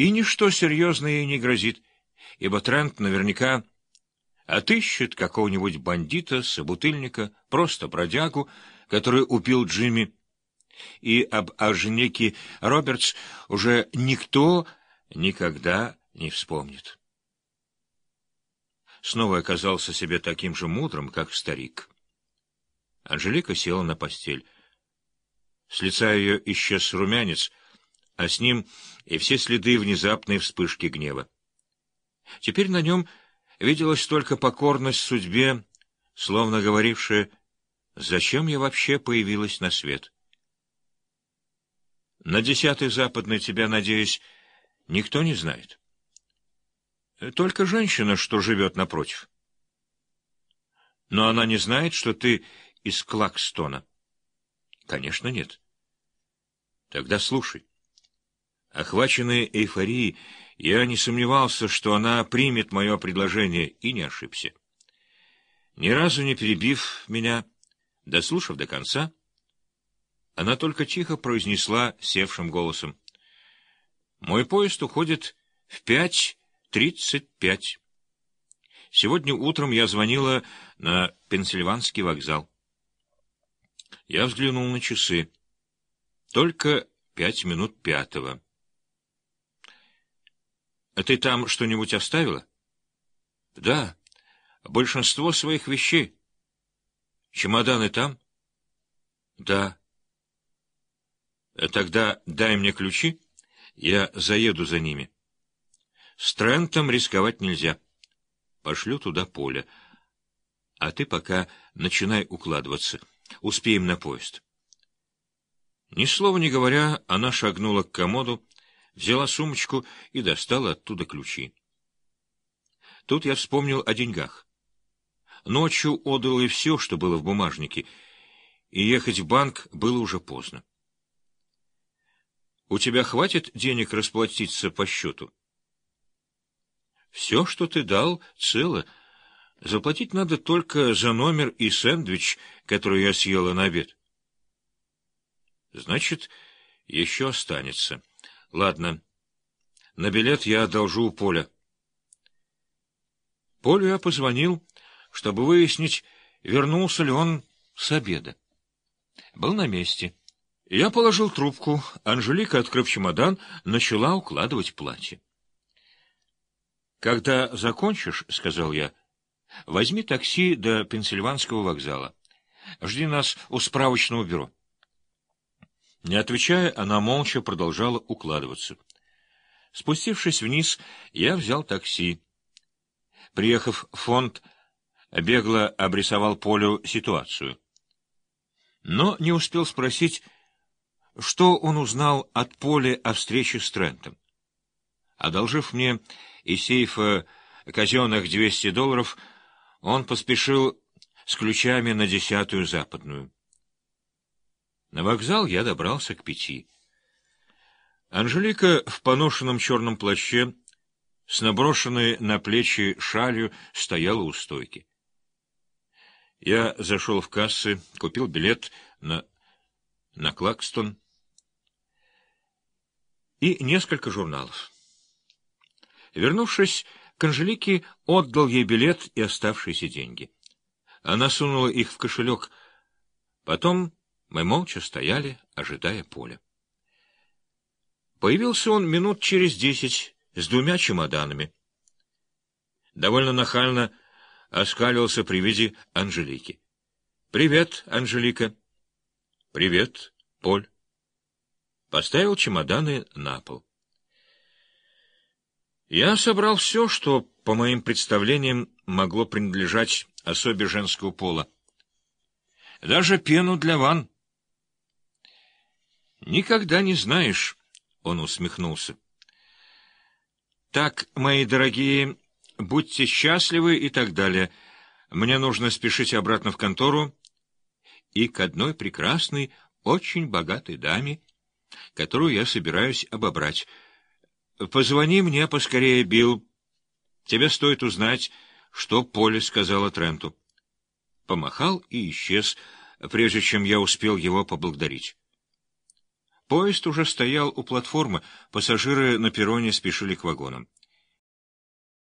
И ничто серьезное ей не грозит, ибо Трент наверняка отыщет какого-нибудь бандита, собутыльника, просто бродягу, который убил Джимми, и об Арженике Робертс уже никто никогда не вспомнит. Снова оказался себе таким же мудрым, как старик. Анжелика села на постель. С лица ее исчез румянец, а с ним и все следы внезапной вспышки гнева. Теперь на нем виделась только покорность судьбе, словно говорившая, «Зачем я вообще появилась на свет?» На десятый западный тебя, надеюсь, никто не знает. Только женщина, что живет напротив. Но она не знает, что ты из Клакстона. Конечно, нет. Тогда слушай. Охваченный эйфорией, я не сомневался, что она примет мое предложение, и не ошибся. Ни разу не перебив меня, дослушав до конца, она только тихо произнесла севшим голосом. «Мой поезд уходит в пять тридцать пять. Сегодня утром я звонила на Пенсильванский вокзал. Я взглянул на часы. Только пять минут пятого. «А ты там что-нибудь оставила?» «Да, большинство своих вещей. Чемоданы там?» «Да». «Тогда дай мне ключи, я заеду за ними». «С Трентом рисковать нельзя. Пошлю туда поле. А ты пока начинай укладываться. Успеем на поезд». Ни слова не говоря, она шагнула к комоду, взяла сумочку и достала оттуда ключи. Тут я вспомнил о деньгах. Ночью отдал и все, что было в бумажнике, и ехать в банк было уже поздно. У тебя хватит денег расплатиться по счету? Все, что ты дал, цело. Заплатить надо только за номер и сэндвич, который я съела на обед. Значит, еще останется. Ладно. На билет я одолжу у Поля. Полю я позвонил, чтобы выяснить, вернулся ли он с обеда. Был на месте. Я положил трубку. Анжелика, открыв чемодан, начала укладывать платье. «Когда закончишь, — сказал я, — возьми такси до Пенсильванского вокзала. Жди нас у справочного бюро». Не отвечая, она молча продолжала укладываться. Спустившись вниз, я взял такси. Приехав в фонд, бегло обрисовал Полю ситуацию. Но не успел спросить, что он узнал от Поли о встрече с Трентом. Одолжив мне из сейфа казенных 200 долларов, он поспешил с ключами на десятую западную. На вокзал я добрался к пяти. Анжелика в поношенном черном плаще с наброшенной на плечи шалью стояла у стойки. Я зашел в кассы, купил билет на, на Клакстон и несколько журналов. Вернувшись к Анжелике, отдал ей билет и оставшиеся деньги. Она сунула их в кошелек. Потом мы молча стояли, ожидая поля. Появился он минут через десять с двумя чемоданами. Довольно нахально оскалился при виде Анжелики. — Привет, Анжелика. — Привет, Поль. Поставил чемоданы на пол. Я собрал все, что, по моим представлениям, могло принадлежать особе женского пола. Даже пену для ванн. Никогда не знаешь, — он усмехнулся. Так, мои дорогие, будьте счастливы и так далее. Мне нужно спешить обратно в контору и к одной прекрасной, очень богатой даме, которую я собираюсь обобрать. Позвони мне поскорее, Билл. Тебе стоит узнать, что Поле сказала Тренту. Помахал и исчез, прежде чем я успел его поблагодарить. Поезд уже стоял у платформы, пассажиры на перроне спешили к вагонам.